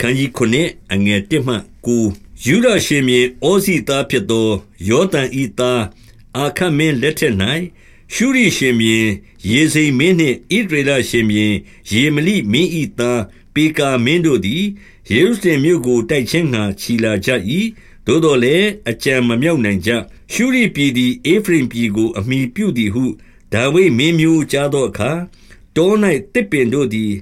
ခန်းကြီး9အငယ်1မှ9ယူဒရှင်မြေဩစီသားဖြစ်သောယောသန်ဤသားအာခတ်မင်းလက်ထက်၌ရှုရိရှင်မြေရေစိမ်မင်းနှင့်ဣဒရေလရှင်မြေရေမလိမင်းဤသားပေကာမင်းတို့သည်ယေရုရှလင်မြို့ကိုတိုက်ခြင်းငှာခြီလာကြ၏သို့တော်လည်းအကြံမမြောက်နိုင်ကြရှုရိပြည်သည်အေဖရင်ပြည်ကိုအမိပြုသည်ဟုဒါဝိမင်းမျိုးကြားသောအခါတော၌တစ်ပင်တို့သည်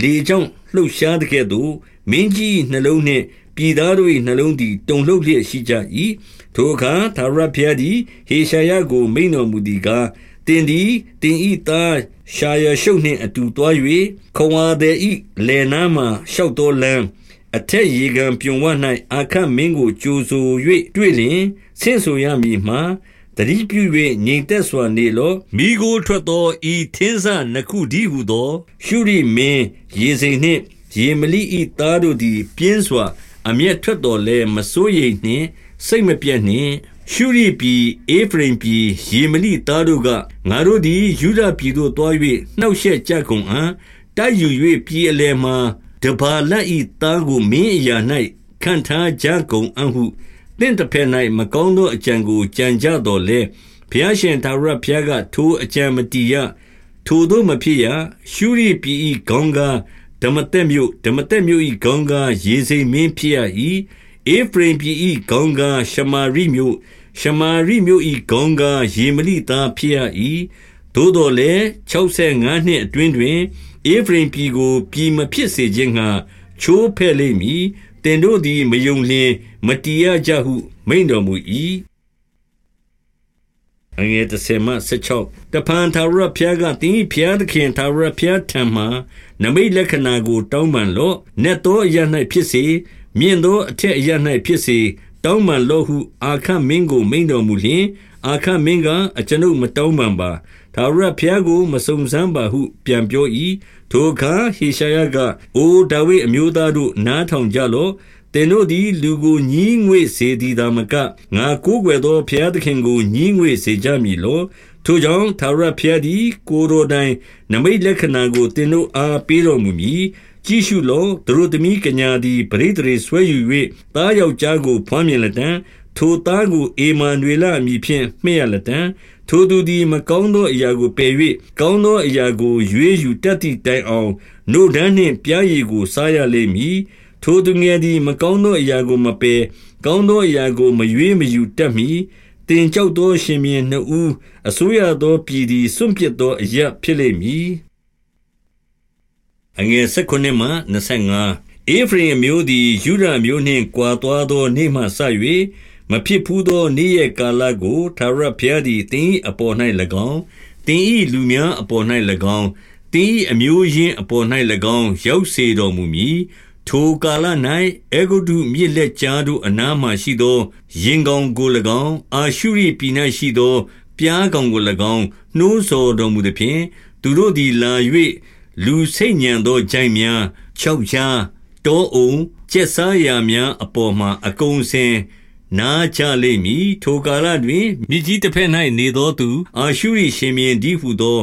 လေကြောင့်လှုပ်ရှားတဲ့ကဲ့သို့ မင်းကြီးနှလုံးနှင့်ပြည်သားတို့၏နှလုံးသည်တုန်လှုပ်လျက်ရှိကြ၏ထိုအခါသာရဖျားသည်ဟေရှာယကိုမိန်တော်မူသည်ကားတင်သည်တင်ဤသားရှာယရှုပ်နှင့်အတူသွား၍ခွန်ဝါသည်ဤလယ်နားမှရှောက်တော်လမ်းအထက်ရေကန်ပြွန်ဝ၌အခတ်မင်းကိုကြိုဆို၍တွေ့လျင်ဆင့်ဆိုရမည်မှာတတိပြု၍ငြိမ်သက်စွာနေလောမိကိုထွက်သောဤသင်းဆနှစ်ခုဒီဟုသော ရှုရိမင်းရေစိန်နှင့် ရေမလိဤသားတို့သည် ပြင်းစွာ အမျက်ထွက်တော်လဲမစိုးရိမ်နှင့် စိတ်မပြတ်နှင့်ရှုရိပြည်အေဖရင်ပြည်ယေမလိသားတို့ကငါတို့သည်ယူဒပြည်သို့တွား၍နှောက်ရှက်ကြကုန်အံ့တိုက်ယူ၍ပြည်အလယ်မှတဘာလတ်ဤသားကိုမင်းအရာ၌ခံထားကြကုန်အံ့ဟုတင့်တစ်ဖက်၌မကောင်းသောအကြံကိုကြံကြတော်လဲဘုရားရှင်သာရဘုရားကထိုအကြံမတီရထိုတို့မဖြစ်ရရှုရိပြည်ဤခေါင်းကား ဓမ္မတက်မြို့ဓမ္မတက်မြို့ဤခေါင်းကားရေစိမ်မင်းဖြစ်ရ၏အေဖရင်ပြည်ဤခေါင်းကားရှမာရိမြို့ရှမာရိမြို့ဤခေါင်းကားယေမလိသားဖြစ်ရ၏သို့တော်လည်း65နှစ်အတွင်းတွင်အေဖရင်ပြည်ကိုပြည်မဖြစ်စေခြင်းငှာချိုးဖဲ့လိမ့်မည်တင်တို့သည်မယုံလျင်မတီးရကြဟု မိန်တော်မူ၏အငယ်30မှ16တပန်သာရဖျားကတင်းဖျားသခင်သာရဖျားထံမှ နမိတ်လက္ခဏာကို တောင်းပန်လော့နက်သောအရ၌ဖြစ်စေမြင့်သောအထက်အရ၌ဖြစ်စေတောင်းပန်လော့ဟု အာခမင်းကို မိန်တော်မူလျင်အာခမင်းကအကျွန်ုပ်မတောင်းပန်ပါသာရဖျားကိုမစုံစမ်းပါဟု ပြန်ပြော၏ထိုအခါဟေရှာယကအိုဒါဝိအမျိုးသားတို့နားထောင်ကြလော့ သင်တို့သည် လူကိုညည်းငွေ့စေသည်သာမက ငါကိုးကွယ်သောဘုရားသခင်ကိုညည်းငွေ့စေကြမည်လော ထိုကြောင့်သာရဘုရားသည် ကိုရိုတိုင်နမိတ်လက္ခဏာကို သင်တို့အား ပေးတော်မူမည် ကြည့်ရှုလောသူတို့သမီးကညာသည်ပရိသေဆွဲယူ၍သားယောက်ျားကိုဖွမ်းမြင်လက်တံထိုသားကိုအေမန်နွေလအမည်ဖြင့် မှဲ့ရလက်တံထိုသူသည် မကောင်းသောအရာကိုပယ်၍ကောင်းသောအရာကို ရွေးယူတတ်သည့်တိုင်အောင် နို့ဒန်းနှင့်ပြားရည်ကို စားရလိမ့်မည် ထိုသူငယ်သည် မကောင်းသောအရာကိုမပယ် ကောင်းသောအရာကို မရွေးမယူတတ်မီတင်ကြောက်သော ရှင်မြင်းနှစ်ဦးအစိုးရသော ပြည်သည် စွန့်ပစ်သောအရာဖြစ်လိမ့်မည်အငယ်၁၉မှ25အေဖရင်မျိုးသည်ယူဒမျိုးနှင့် ကွာသွားသော နေ့မှစ၍မဖြစ်ဘူးသော နေ့ရက်ကာလကိုသာရဖျား သည်တင်းအပေါ်၌၎င်းတင်းဤလူများအပေါ်၌၎င်းတင်းဤအမျိုးရင်းအပေါ်၌၎င်း ရောက်စေတော်မူမည် ထိုကာလ၌အေဂုတုမြစ်လက်ကြားတို့အနားမှရှိသော ရင်ကောင်ကို၎င်း အာရှုရိပြည်၌ရှိသောပြားကောင်ကို၎င်း နှိုးဆော်တော်မူသည်ဖြင့် သူတို့သည်လာ၍လူစိတ်ညံသောကြိုင်များခြောက်ချား တောအုံ ကျက်စားရာများအပေါ်မှအကုံစင်နားချလိမ့်မည် ထိုကာလတွင် မြစ်ကြီးတစ်ဖက်၌နေသောသူ အာရှုရိရှင်မြင်းဒီဟုသော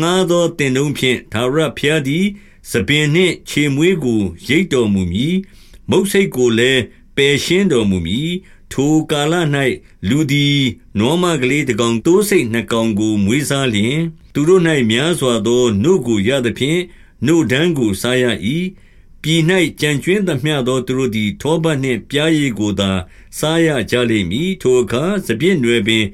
ငှားသောတင်တုံးဖြင့်သာရဖျားသည် စပင်နှင့်ခြေမွေးကိုရိတ်တော်မူမည်မုတ်စိတ်ကိုလည်းပယ်ရှင်းတော်မူမည်ထိုကာလ၌လူသည်နောမကလေးတကောင်တိုးစိတ်နှကောင်ကိုမွေးစားလျင် သူတို့၌များစွာသောနှုတ်ကိုရသဖြင့်နှုတ်ဒန်းကိုစားရ၏ပြည်၌ကြံကျွင်းသမျှသောသူတို့သည်ထောပတ်နှင့်ပြားရည်ကိုသာစားရကြလိမ့်မည်ထိုအခါစပြည့်နွယ်ပင်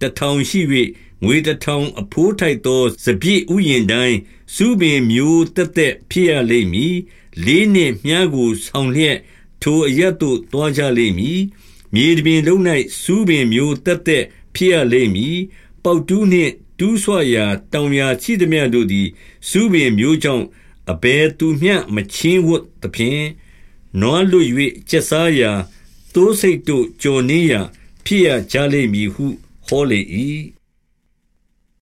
တထောင်ရှိ၍ငွေတထောင်အဖိုးထိုက်သောစပြည့်ဥယျင်တိုင်း စုပင်မျိုးတက်တက်ဖြစ်ရလိမ့်မည်လေးနှင့်မြားကိုဆောင်လျက်ထိုအရက်သို့တွားကြလိမ့်မည်မြေတပြင်လုံး၌စုပင်မျိုးတက်တက်ဖြစ်ရလိမ့်မည်ပေါတူးနှင့်တူးဆွရာတောင်ယာချိသည်များတို့သည်စုပင်မျိုးကြောင့်အဘယ်သူမျှမချင်းဝတ်သဖြင့်နွားလွတ်၍ကျက်စားရာသိုးစိတ်တို့ကြော်နေရာဖြစ်ရကြလိမ့်မည်ဟုဟောလေ၏